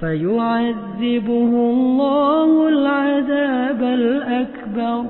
فيعذبه الله العذاب الأكبر.